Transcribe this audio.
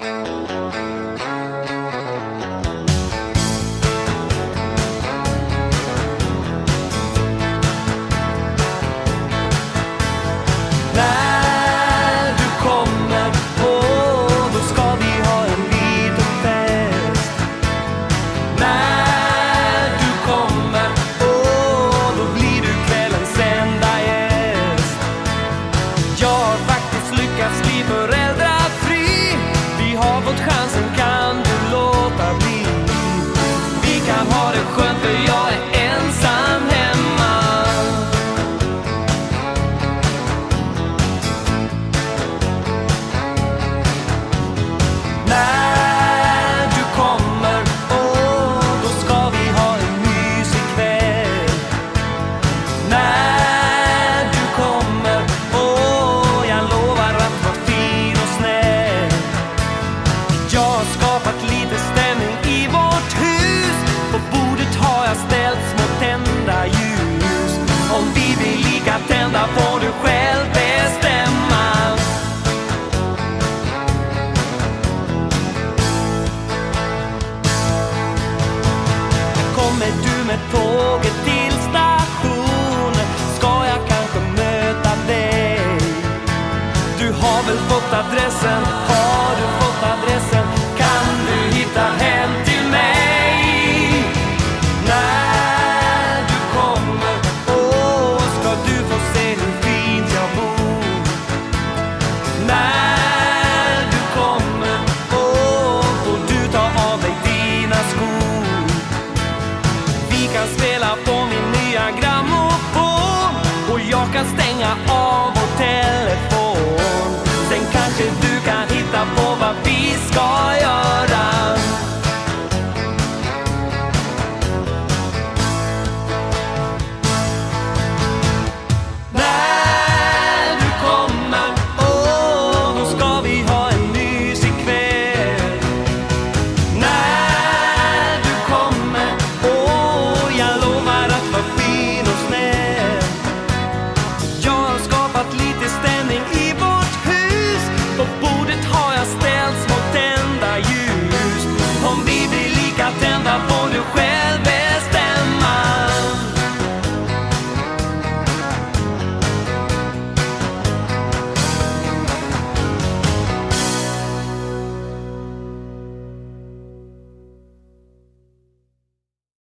Música